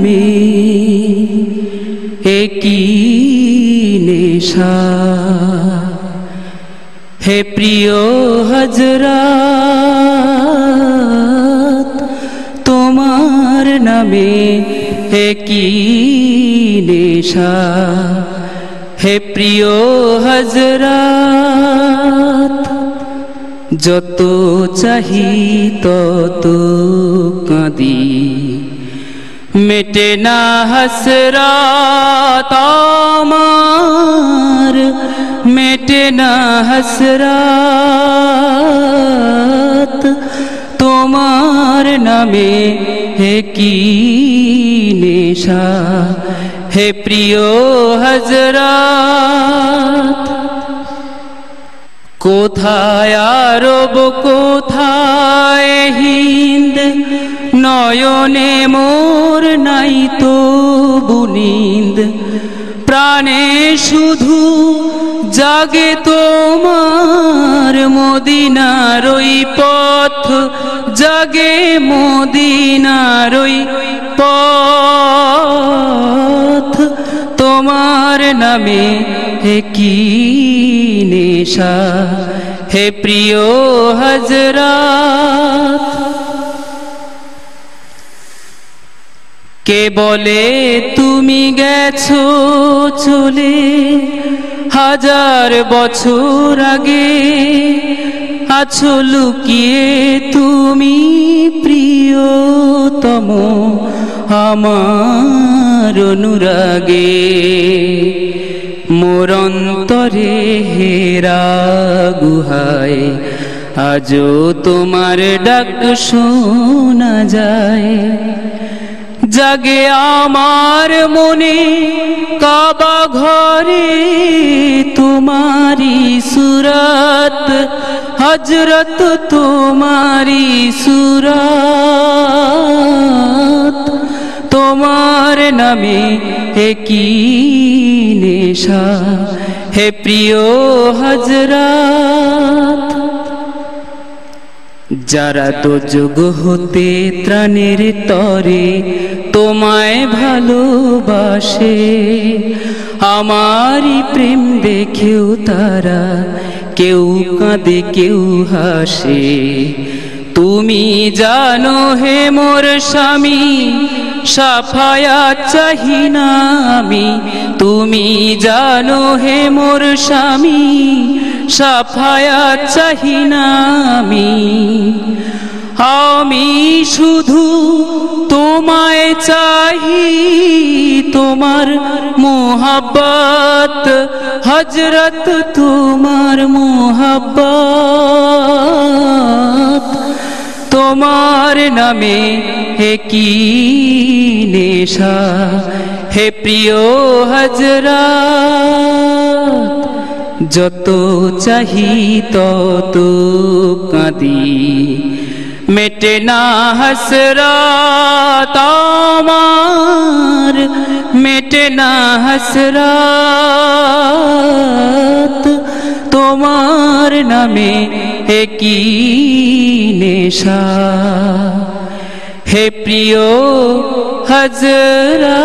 নামে একই নেশা। হে প্রিয় হজরাত তোমার নামে একই নেশা। হে প্রিয় হজরাত যত চাহি তত কাঁদি। মেটে না হসরাত আমার, মেটে না হসরাত তোমার নামে হে কি নেশা, হে প্রিয় হজরাত। কোথায় আরব, কোথায় নয়নে মোর নাই তো বুনিন্দ প্রাণে শুধু জাগে তোমার মদিনার ওই পথ, জাগে মদিনার ওই পথ। তোমার নামে হে কি নেশা, হে প্রিয় হজরাত কে বলে তুমি গেছো চলে? হাজার বছর আগে আছো লুকিয়ে তুমি প্রিয়তম আমার অনুরাগে। মোরন্তরে হেরা গুহায় আজও তোমার ডাক শোনা যায়। জাগে আমার মনে, কাবা ঘরে তোমারি সুরত হজরত তোমারি সুরত। তোমার নামে হে কি নেশা, হে প্রিয় হজরত যারা তো যোগ হতে ত্রাণের তরে তোমায় ভালোবাসে। আমারই প্রেম দেখেও তারা কেউ কাঁদে, কেউ হাসে। তুমি জানো হে মোর স্বামী সাফায়া চাহি না আমি। তুমি জানো হে মোর স্বামী সাফায়া চাহি না আমি। আমি শুধু তোমায় চাহি তোমার মোহাব্বত হজরত তোমার মোহাব্বত। তোমার নামে হে কি নেশা, হে প্রিয় হজরা যত চাহি তত কাঁদি মেটে না হসরাত আমার মেটে না হসরাত তোমার নামে একই নেশা। হে প্রিয় হজরা